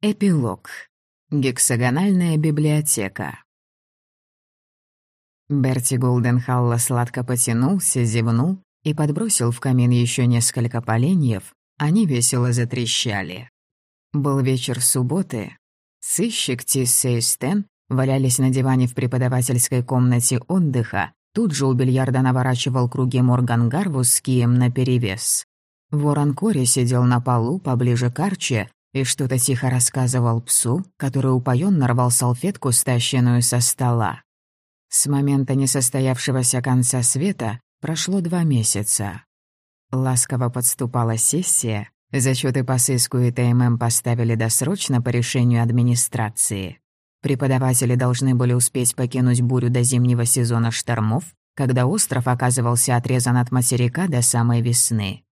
Эпилог. Гексагональная библиотека. Берти Голденхалла сладко потянулся, зевнул и подбросил в камин еще несколько поленьев, они весело затрещали. Был вечер субботы. Сыщик Тисса и Стэн валялись на диване в преподавательской комнате отдыха, тут же у бильярда наворачивал круги Морган Гарвус с кием наперевес. Ворон Кори сидел на полу поближе к Арчи и что-то тихо рассказывал псу, который упоенно рвал салфетку, стащенную со стола. С момента несостоявшегося конца света прошло два месяца. Ласково подступала сессия, зачеты по сыску и ТММ поставили досрочно по решению администрации. Преподаватели должны были успеть покинуть бурю до зимнего сезона штормов, когда остров оказывался отрезан от материка до самой весны.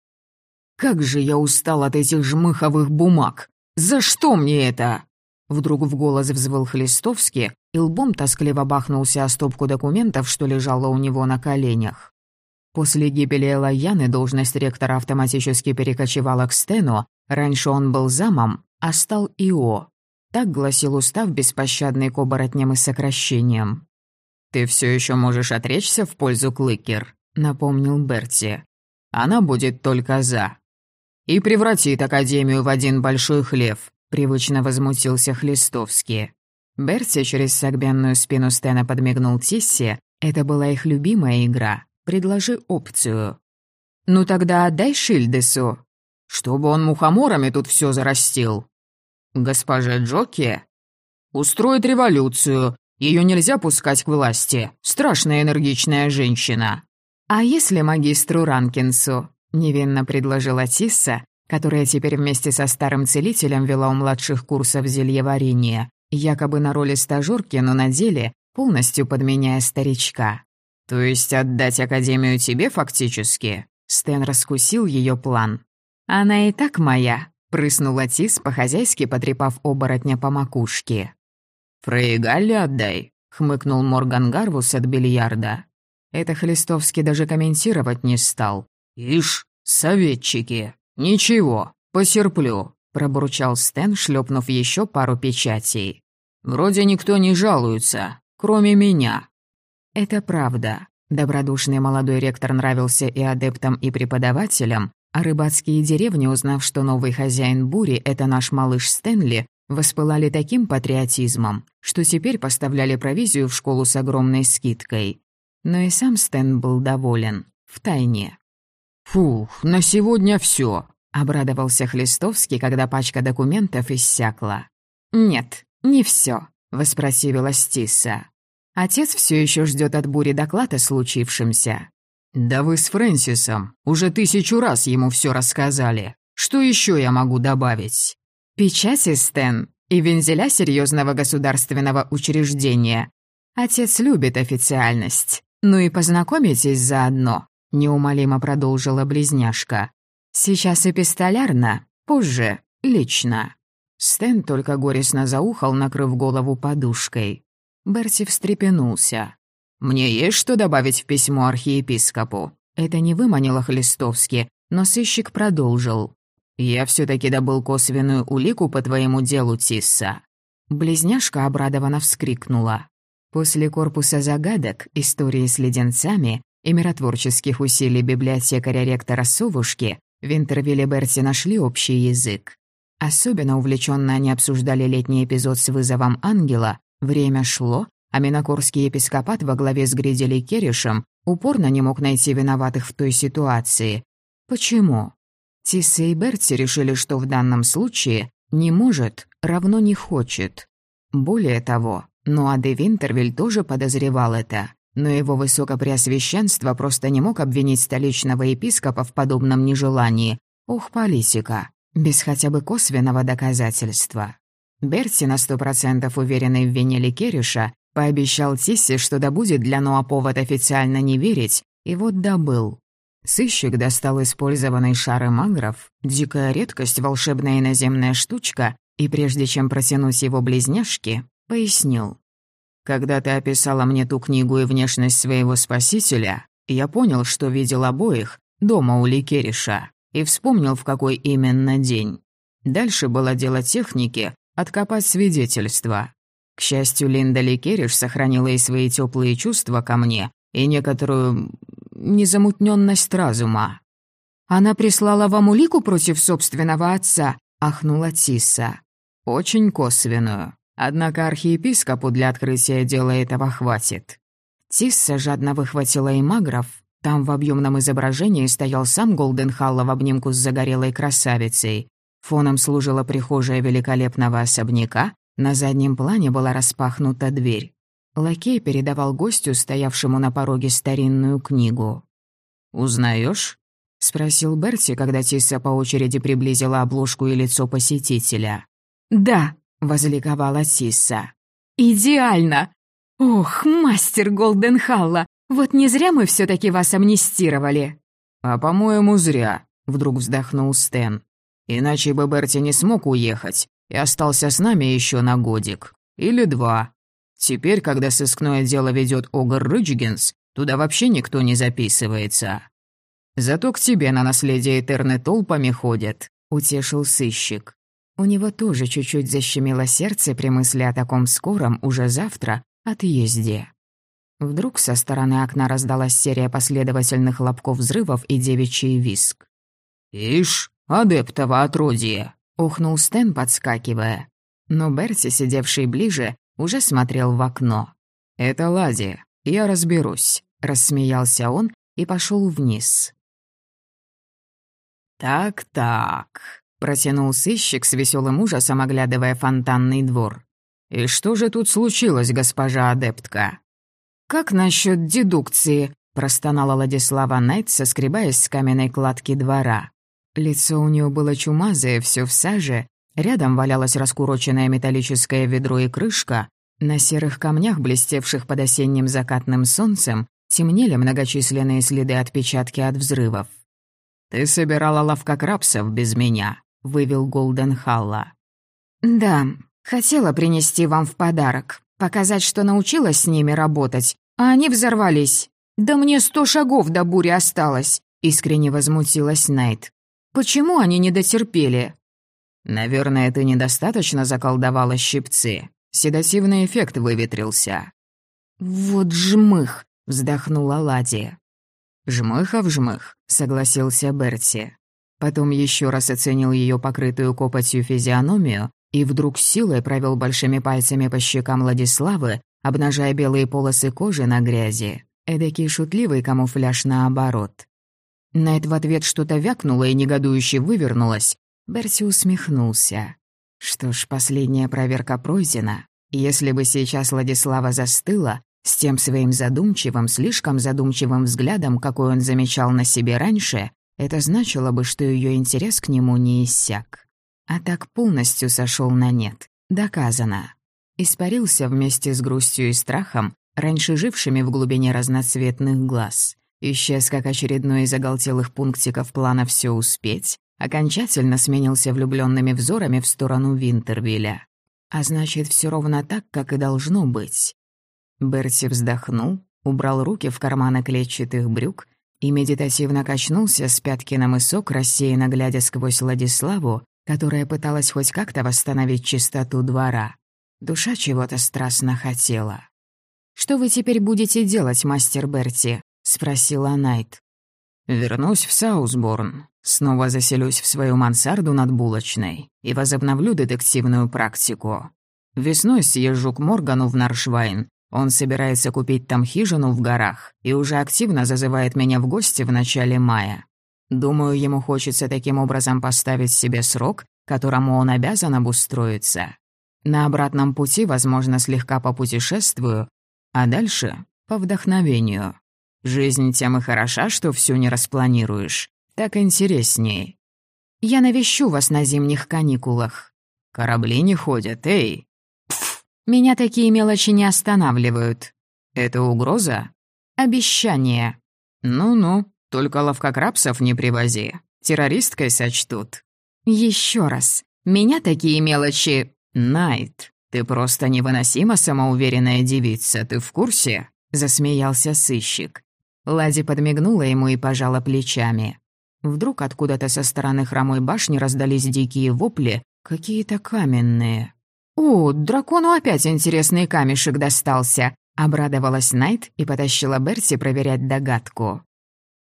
«Как же я устал от этих жмыховых бумаг! За что мне это?» Вдруг в голос взвыл Хлистовский и лбом тоскливо бахнулся о стопку документов, что лежало у него на коленях. После гибели Элайяны должность ректора автоматически перекочевала к Стену, раньше он был замом, а стал ИО. Так гласил устав, беспощадный к оборотням и сокращениям. «Ты все еще можешь отречься в пользу Клыкер», — напомнил Берти. «Она будет только за и превратит Академию в один большой хлев», — привычно возмутился Хлистовский. Берти через согбенную спину Стена подмигнул Тиссе. Это была их любимая игра. «Предложи опцию». «Ну тогда отдай Шильдесу». «Чтобы он мухоморами тут все зарастил». «Госпожа Джоки?» «Устроит революцию. Ее нельзя пускать к власти. Страшная энергичная женщина». «А если магистру Ранкинсу?» Невинно предложила Тисса, которая теперь вместе со старым целителем вела у младших курсов зельеварения, якобы на роли стажёрки, но на деле полностью подменяя старичка. «То есть отдать Академию тебе фактически?» Стэн раскусил ее план. «Она и так моя», — прыснула Тис, по-хозяйски потрепав оборотня по макушке. «Фрейгалли отдай», — хмыкнул Морган Гарвус от бильярда. Это Хлистовский даже комментировать не стал. «Ишь, советчики! Ничего, потерплю», — пробурчал Стэн, шлепнув еще пару печатей. «Вроде никто не жалуется, кроме меня». Это правда. Добродушный молодой ректор нравился и адептам, и преподавателям, а рыбацкие деревни, узнав, что новый хозяин бури — это наш малыш Стэнли, воспылали таким патриотизмом, что теперь поставляли провизию в школу с огромной скидкой. Но и сам Стэн был доволен. Втайне. «Фух, на сегодня все, обрадовался Хлистовский, когда пачка документов иссякла. «Нет, не все, воспротивила Стиса. Отец все еще ждет от бури доклад о случившемся». «Да вы с Фрэнсисом уже тысячу раз ему все рассказали. Что еще я могу добавить?» «Печати, Стэн, и вензеля серьезного государственного учреждения. Отец любит официальность. Ну и познакомитесь заодно неумолимо продолжила близняшка. «Сейчас эпистолярно, позже, лично». Стэн только горестно заухал, накрыв голову подушкой. Берти встрепенулся. «Мне есть что добавить в письмо архиепископу?» Это не выманило Хлистовски, но сыщик продолжил. «Я все таки добыл косвенную улику по твоему делу, Тисса». Близняшка обрадованно вскрикнула. После корпуса загадок, истории с леденцами, и миротворческих усилий библиотекаря-ректора Совушки в Винтервилле Берти нашли общий язык. Особенно увлеченно они обсуждали летний эпизод с вызовом ангела, время шло, а Минокорский епископат во главе с Гридели Керишем упорно не мог найти виноватых в той ситуации. Почему? Тисса и Берти решили, что в данном случае «не может» равно «не хочет». Более того, Нуаде Винтервиль тоже подозревал это. Но его высокопреосвященство просто не мог обвинить столичного епископа в подобном нежелании. Ух, политика. Без хотя бы косвенного доказательства. Берти, на сто процентов уверенный в вине Ликериша, пообещал Тиссе, что добудет для Ноа повод официально не верить, и вот добыл. Сыщик достал использованный шар магров, дикая редкость, волшебная иноземная штучка, и прежде чем протянуть его близняшки, пояснил. Когда ты описала мне ту книгу и внешность своего спасителя, я понял, что видел обоих дома у Ликериша и вспомнил, в какой именно день. Дальше было дело техники, откопать свидетельства. К счастью, Линда Ликериш сохранила и свои теплые чувства ко мне, и некоторую незамутненность разума. «Она прислала вам улику против собственного отца?» — ахнула Тисса. «Очень косвенную. Однако архиепископу для открытия дела этого хватит». Тисса жадно выхватила имаграф. Там в объемном изображении стоял сам Голденхалла в обнимку с загорелой красавицей. Фоном служила прихожая великолепного особняка, на заднем плане была распахнута дверь. Лакей передавал гостю, стоявшему на пороге, старинную книгу. «Узнаешь?» — спросил Берти, когда Тисса по очереди приблизила обложку и лицо посетителя. «Да», — возликовала Тисса. «Идеально! Ох, мастер Голденхалла, вот не зря мы все таки вас амнистировали». «А, по-моему, зря», — вдруг вздохнул Стэн. «Иначе бы Берти не смог уехать и остался с нами еще на годик. Или два. Теперь, когда сыскное дело ведет Огар Рыджгенс, туда вообще никто не записывается. Зато к тебе на наследие Этерны толпами ходят», — утешил сыщик. У него тоже чуть-чуть защемило сердце при мысли о таком скором, уже завтра, отъезде. Вдруг со стороны окна раздалась серия последовательных хлопков взрывов и девичий виск. «Ишь, адептово отродье!» — ухнул Стэн, подскакивая. Но Берти, сидевший ближе, уже смотрел в окно. «Это Лади, я разберусь», — рассмеялся он и пошел вниз. «Так-так», — протянул сыщик с веселым ужасом, оглядывая фонтанный двор. «И что же тут случилось, госпожа адептка?» «Как насчет дедукции?» — простонала Владислава Найт, соскребаясь с каменной кладки двора. Лицо у нее было чумазое, все в саже, рядом валялось раскуроченное металлическое ведро и крышка, на серых камнях, блестевших под осенним закатным солнцем, темнели многочисленные следы отпечатки от взрывов. «Ты собирала лавкокрабсов без меня», — вывел Голден Халла. «Да, хотела принести вам в подарок, показать, что научилась с ними работать, а они взорвались. Да мне сто шагов до бури осталось», — искренне возмутилась Найт. Почему они не дотерпели? Наверное, ты недостаточно заколдовала щипцы. Седативный эффект выветрился. Вот жмых, вздохнула Ладия. «Жмыха в жмых», — согласился Берти. Потом еще раз оценил ее покрытую копотью физиономию и вдруг силой провел большими пальцами по щекам Владиславы, обнажая белые полосы кожи на грязи. Эдакий шутливый камуфляж наоборот. Найт в ответ что-то вякнула и негодующе вывернулась. Берти усмехнулся. Что ж, последняя проверка пройдена. Если бы сейчас Владислава застыла, с тем своим задумчивым, слишком задумчивым взглядом, какой он замечал на себе раньше, это значило бы, что ее интерес к нему не иссяк. А так полностью сошел на нет. Доказано. Испарился вместе с грустью и страхом, раньше жившими в глубине разноцветных глаз. Исчез как очередной из оголтелых пунктиков плана все успеть, окончательно сменился влюбленными взорами в сторону Винтервилля. А значит, все ровно так, как и должно быть. Берти вздохнул, убрал руки в карманы клетчатых брюк и медитативно качнулся с пятки на мысок, рассеянно глядя сквозь Владиславу, которая пыталась хоть как-то восстановить чистоту двора. Душа чего-то страстно хотела. «Что вы теперь будете делать, мастер Берти?» — спросила Найт. «Вернусь в Саусборн, снова заселюсь в свою мансарду над булочной и возобновлю детективную практику. Весной съезжу к Моргану в Наршвайн. Он собирается купить там хижину в горах и уже активно зазывает меня в гости в начале мая. Думаю, ему хочется таким образом поставить себе срок, которому он обязан обустроиться. На обратном пути, возможно, слегка попутешествую, а дальше — по вдохновению. Жизнь тем и хороша, что всю не распланируешь. Так интересней. Я навещу вас на зимних каникулах. Корабли не ходят, эй. Меня такие мелочи не останавливают. Это угроза? Обещание. Ну-ну, только ловкокрабсов не привози. Террористкой сочтут. Еще раз. Меня такие мелочи... Найт, ты просто невыносимо самоуверенная девица, ты в курсе? Засмеялся сыщик. Лади подмигнула ему и пожала плечами. Вдруг откуда-то со стороны хромой башни раздались дикие вопли, какие-то каменные. «О, дракону опять интересный камешек достался», — обрадовалась Найт и потащила Берти проверять догадку.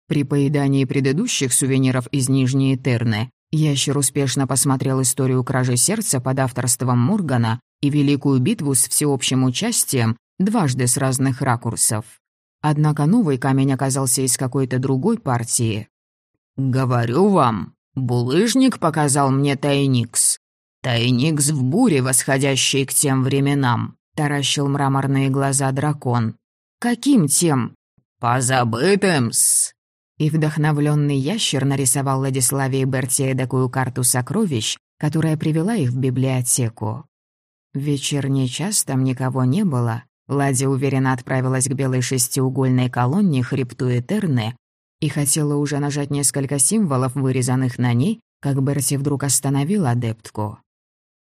При поедании предыдущих сувениров из Нижней Терны ящер успешно посмотрел историю кражи сердца под авторством Моргана и Великую битву с всеобщим участием дважды с разных ракурсов. Однако новый камень оказался из какой-то другой партии. «Говорю вам, булыжник показал мне тайникс. Тайникс в буре, восходящей к тем временам», — таращил мраморные глаза дракон. «Каким тем?» «Позабытым-с», и вдохновленный ящер нарисовал Владиславе и Берти такую карту сокровищ, которая привела их в библиотеку. В вечерний час там никого не было. Лади уверенно отправилась к белой шестиугольной колонне хребту Этерны и хотела уже нажать несколько символов, вырезанных на ней, как Берти вдруг остановил адептку.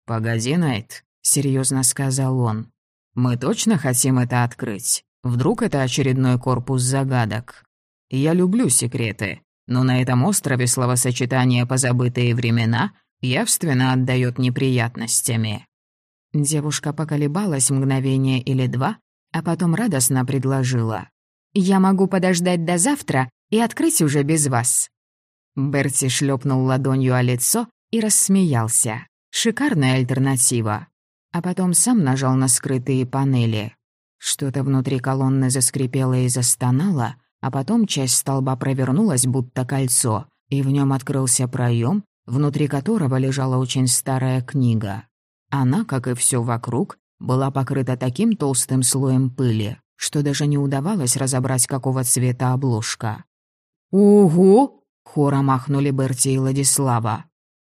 «Погоди, Найт», — серьезно сказал он. «Мы точно хотим это открыть? Вдруг это очередной корпус загадок?» Я люблю секреты, но на этом острове словосочетание «позабытые времена» явственно отдает неприятностями». Девушка поколебалась мгновение или два, а потом радостно предложила. «Я могу подождать до завтра и открыть уже без вас». Берти шлепнул ладонью о лицо и рассмеялся. Шикарная альтернатива. А потом сам нажал на скрытые панели. Что-то внутри колонны заскрипело и застонало, а потом часть столба провернулась, будто кольцо, и в нем открылся проем, внутри которого лежала очень старая книга. Она, как и все вокруг, была покрыта таким толстым слоем пыли, что даже не удавалось разобрать, какого цвета обложка. «Ого!» — хором махнули Берти и Владислава.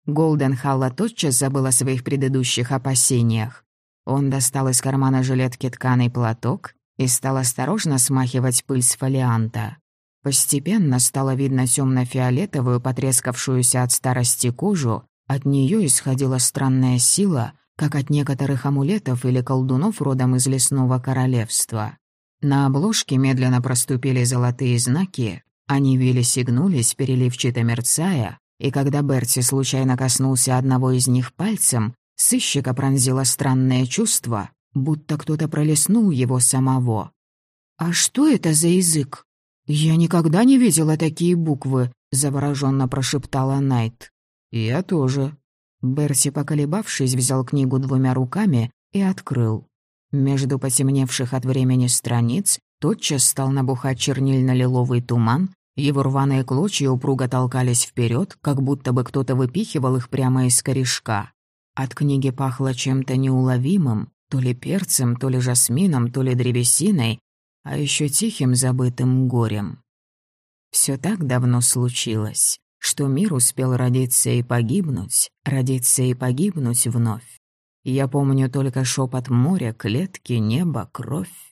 Голден Халла тотчас забыл о своих предыдущих опасениях. Он достал из кармана жилетки тканый платок и стал осторожно смахивать пыль с фолианта. Постепенно стало видно темно-фиолетовую, потрескавшуюся от старости кожу, от нее исходила странная сила, как от некоторых амулетов или колдунов родом из лесного королевства. На обложке медленно проступили золотые знаки, они вились и гнулись, переливчато мерцая, и когда Берти случайно коснулся одного из них пальцем, сыщика пронзило странное чувство, будто кто-то пролеснул его самого. «А что это за язык? Я никогда не видела такие буквы», — завороженно прошептала Найт. «Я тоже». Берси, поколебавшись, взял книгу двумя руками и открыл. Между потемневших от времени страниц тотчас стал набухать чернильно-лиловый туман, его рваные клочья упруго толкались вперед, как будто бы кто-то выпихивал их прямо из корешка. От книги пахло чем-то неуловимым, то ли перцем, то ли жасмином, то ли древесиной, а еще тихим забытым горем. Все так давно случилось, что мир успел родиться и погибнуть, родиться и погибнуть вновь. Я помню только шепот моря, клетки, неба, кровь.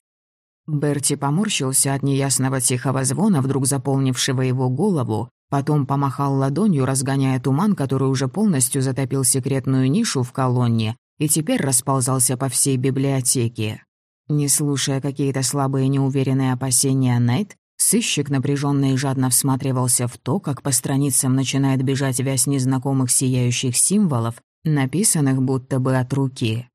Берти поморщился от неясного тихого звона, вдруг заполнившего его голову, потом помахал ладонью, разгоняя туман, который уже полностью затопил секретную нишу в колонне, и теперь расползался по всей библиотеке. Не слушая какие-то слабые неуверенные опасения Найт, сыщик напряженно и жадно всматривался в то, как по страницам начинает бежать вязь незнакомых сияющих символов, написанных будто бы от руки.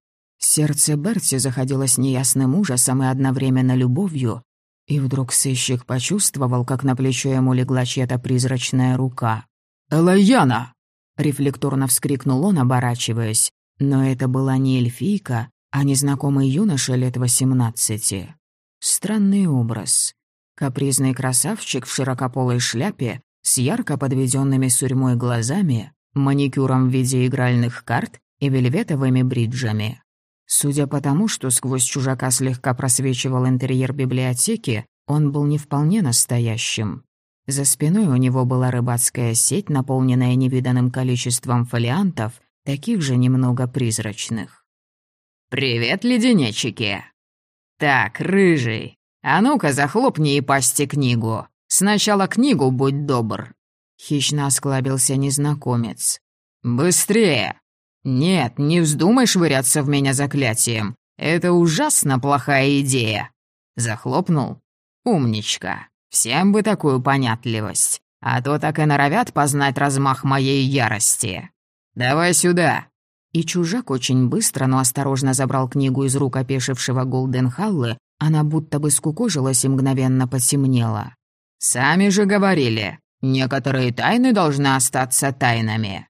Сердце Берти заходилось неясным ужасом и одновременно любовью, и вдруг сыщик почувствовал, как на плечо ему легла чья-то призрачная рука. «Элайяна!» — рефлекторно вскрикнул он, оборачиваясь. Но это была не эльфийка, а незнакомый юноша лет восемнадцати. Странный образ. Капризный красавчик в широкополой шляпе с ярко подведенными сурьмой глазами, маникюром в виде игральных карт и вельветовыми бриджами. Судя по тому, что сквозь чужака слегка просвечивал интерьер библиотеки, он был не вполне настоящим. За спиной у него была рыбацкая сеть, наполненная невиданным количеством фолиантов таких же немного призрачных. «Привет, леденечики!» «Так, рыжий, а ну-ка захлопни и пасти книгу. Сначала книгу, будь добр!» Хищно осклабился незнакомец. «Быстрее!» «Нет, не вздумай швыряться в меня заклятием. Это ужасно плохая идея!» Захлопнул. «Умничка. Всем бы такую понятливость. А то так и норовят познать размах моей ярости. «Давай сюда!» И чужак очень быстро, но осторожно забрал книгу из рук опешившего Голденхаллы, она будто бы скукожилась и мгновенно потемнела. «Сами же говорили, некоторые тайны должны остаться тайнами».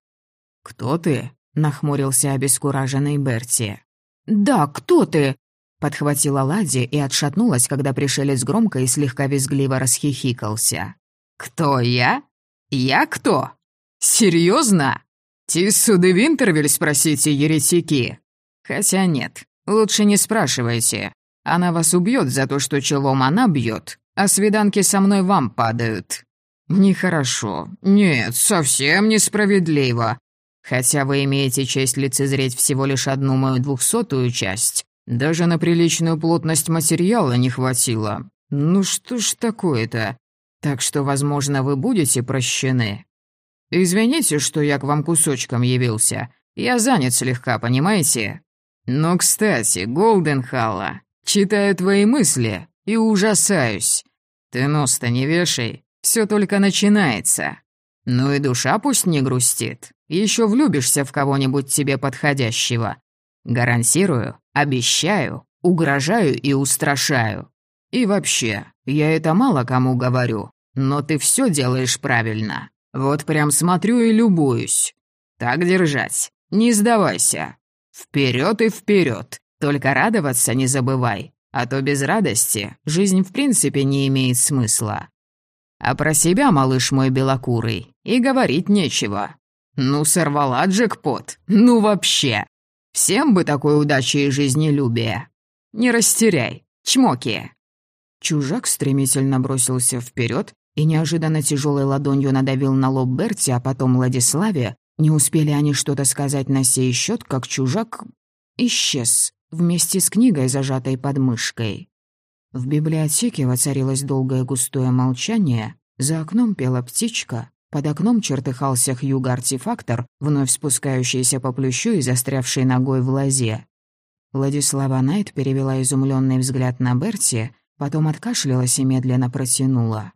«Кто ты?» — нахмурился обескураженный Берти. «Да, кто ты?» — подхватила Лади и отшатнулась, когда пришелец громко и слегка визгливо расхихикался. «Кто я? Я кто? Серьезно? Тиссуды Винтервиль спросите, еретики? Хотя нет, лучше не спрашивайте. Она вас убьет за то, что челом она бьет, а свиданки со мной вам падают. Нехорошо. Нет, совсем несправедливо. Хотя вы имеете честь лицезреть всего лишь одну мою двухсотую часть. Даже на приличную плотность материала не хватило. Ну что ж такое-то? Так что, возможно, вы будете прощены. Извините, что я к вам кусочком явился. Я занят слегка, понимаете? Но, кстати, Голденхалла, читаю твои мысли и ужасаюсь. Ты нос-то не вешай, все только начинается. Ну и душа пусть не грустит. Еще влюбишься в кого-нибудь тебе подходящего. Гарантирую, обещаю, угрожаю и устрашаю. И вообще, я это мало кому говорю, но ты все делаешь правильно. Вот прям смотрю и любуюсь. Так держать, не сдавайся. Вперед и вперед. Только радоваться не забывай, а то без радости жизнь в принципе не имеет смысла. А про себя, малыш мой белокурый, и говорить нечего. Ну, сорвала джекпот, ну вообще. Всем бы такой удачи и жизнелюбия. Не растеряй, чмоки. Чужак стремительно бросился вперед и неожиданно тяжелой ладонью надавил на лоб Берти, а потом Владиславе. Не успели они что-то сказать на сей счет, как чужак исчез вместе с книгой, зажатой под мышкой. В библиотеке воцарилось долгое густое молчание, за окном пела птичка, под окном чертыхался Хьюга-артефактор, вновь спускающийся по плющу и застрявший ногой в лозе. Владислава Найт перевела изумленный взгляд на Берти, Потом откашлялась и медленно протянула.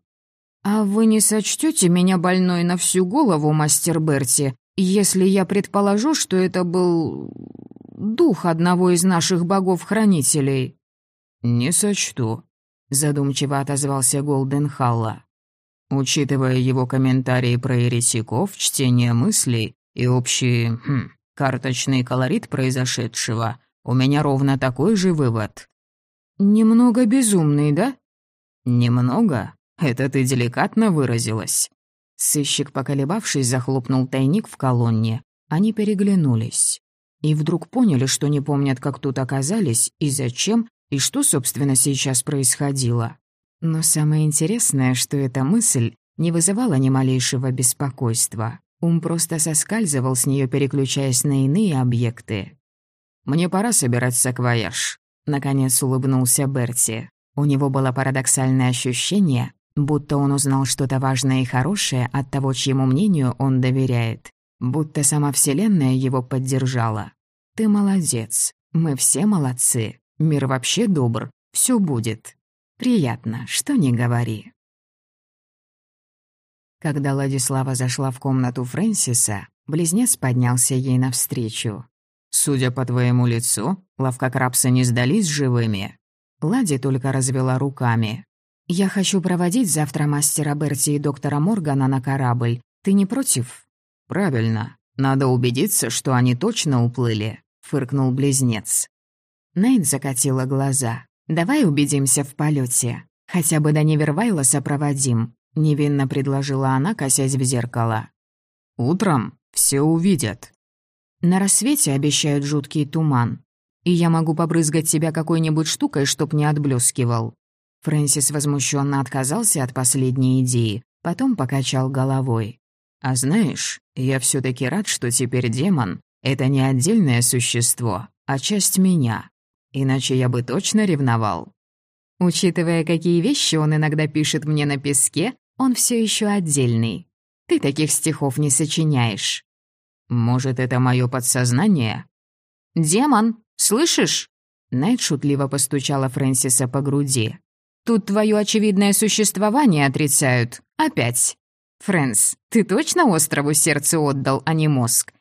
«А вы не сочтете меня больной на всю голову, мастер Берти, если я предположу, что это был... дух одного из наших богов-хранителей?» «Не сочту», — задумчиво отозвался Голденхалла. «Учитывая его комментарии про еретиков, чтение мыслей и общий, хм, карточный колорит произошедшего, у меня ровно такой же вывод. «Немного безумный, да?» «Немного? Это ты деликатно выразилась». Сыщик, поколебавшись, захлопнул тайник в колонне. Они переглянулись. И вдруг поняли, что не помнят, как тут оказались, и зачем, и что, собственно, сейчас происходило. Но самое интересное, что эта мысль не вызывала ни малейшего беспокойства. Ум просто соскальзывал с нее, переключаясь на иные объекты. «Мне пора собирать саквояж», Наконец улыбнулся Берти. У него было парадоксальное ощущение, будто он узнал что-то важное и хорошее от того, чьему мнению он доверяет. Будто сама Вселенная его поддержала. «Ты молодец. Мы все молодцы. Мир вообще добр. Все будет. Приятно, что не говори». Когда Ладислава зашла в комнату Фрэнсиса, близнец поднялся ей навстречу. Судя по твоему лицу, лавкокрабсы не сдались живыми». Лади только развела руками. «Я хочу проводить завтра мастера Берти и доктора Моргана на корабль. Ты не против?» «Правильно. Надо убедиться, что они точно уплыли», — фыркнул близнец. Найт закатила глаза. «Давай убедимся в полете. Хотя бы до Невервайла сопроводим», — невинно предложила она, косясь в зеркало. «Утром все увидят», на рассвете обещают жуткий туман. И я могу побрызгать себя какой-нибудь штукой, чтоб не отблескивал. Фрэнсис возмущенно отказался от последней идеи, потом покачал головой. «А знаешь, я все таки рад, что теперь демон — это не отдельное существо, а часть меня. Иначе я бы точно ревновал». Учитывая, какие вещи он иногда пишет мне на песке, он все еще отдельный. Ты таких стихов не сочиняешь. Может, это мое подсознание? «Демон, слышишь?» Найт шутливо постучала Фрэнсиса по груди. «Тут твое очевидное существование отрицают. Опять. Фрэнс, ты точно острову сердце отдал, а не мозг?»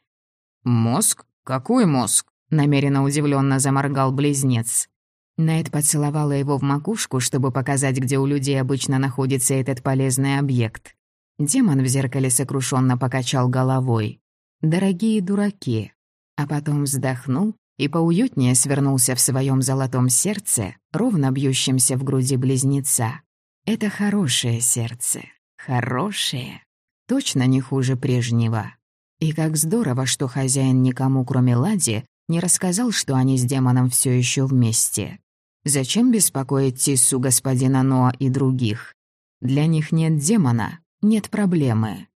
«Мозг? «Какой мозг?» — намеренно удивленно заморгал близнец. Найт поцеловала его в макушку, чтобы показать, где у людей обычно находится этот полезный объект. Демон в зеркале сокрушенно покачал головой. «Дорогие дураки!» А потом вздохнул и поуютнее свернулся в своем золотом сердце, ровно бьющемся в груди близнеца. Это хорошее сердце. Хорошее. Точно не хуже прежнего. И как здорово, что хозяин никому, кроме Лади, не рассказал, что они с демоном все еще вместе. Зачем беспокоить Тиссу, господина Ноа и других? Для них нет демона, нет проблемы.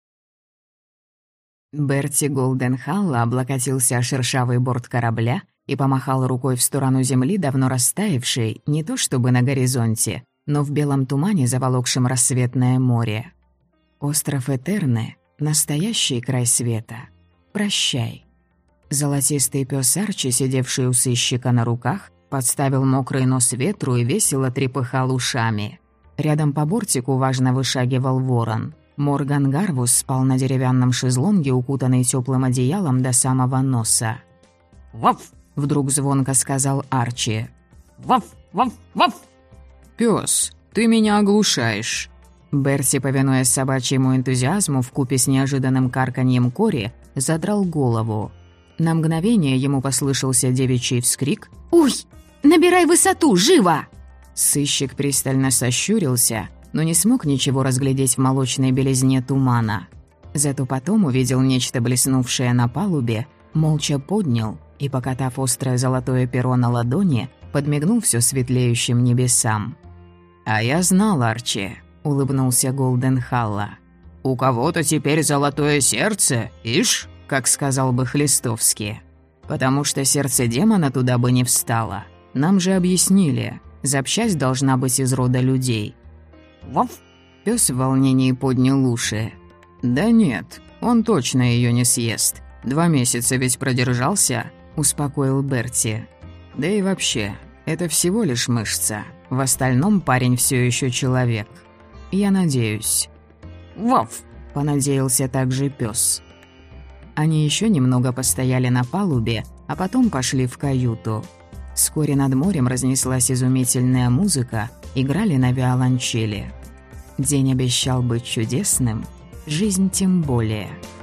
Берти Голденхалла облокотился о шершавый борт корабля и помахал рукой в сторону земли, давно растаявшей, не то чтобы на горизонте, но в белом тумане, заволокшем рассветное море. Остров Этерны — настоящий край света. Прощай. Золотистый пес Арчи, сидевший у сыщика на руках, подставил мокрый нос ветру и весело трепыхал ушами. Рядом по бортику важно вышагивал ворон. Морган Гарвус спал на деревянном шезлонге, укутанный теплым одеялом до самого носа. «Ваф!» — вдруг звонко сказал Арчи. «Ваф! Ваф! Ваф!» «Пёс, ты меня оглушаешь!» Берти, повинуясь собачьему энтузиазму в купе с неожиданным карканьем кори, задрал голову. На мгновение ему послышался девичий вскрик «Уй! Набирай высоту, живо!» Сыщик пристально сощурился, но не смог ничего разглядеть в молочной белизне тумана. Зато потом увидел нечто блеснувшее на палубе, молча поднял и, покатав острое золотое перо на ладони, подмигнул все светлеющим небесам. «А я знал, Арчи», — улыбнулся Голден Халла. «У кого-то теперь золотое сердце, ишь?» Как сказал бы Хлистовский. Потому что сердце демона туда бы не встало. Нам же объяснили, запчасть должна быть из рода людей. Ваф! Пёс в волнении поднял уши. Да нет, он точно ее не съест. Два месяца ведь продержался, успокоил Берти. Да и вообще, это всего лишь мышца. В остальном парень все еще человек. Я надеюсь. Ваф! Понадеялся также пес. Они еще немного постояли на палубе, а потом пошли в каюту. Вскоре над морем разнеслась изумительная музыка, играли на виолончели. День обещал быть чудесным, жизнь тем более –